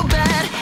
So bad.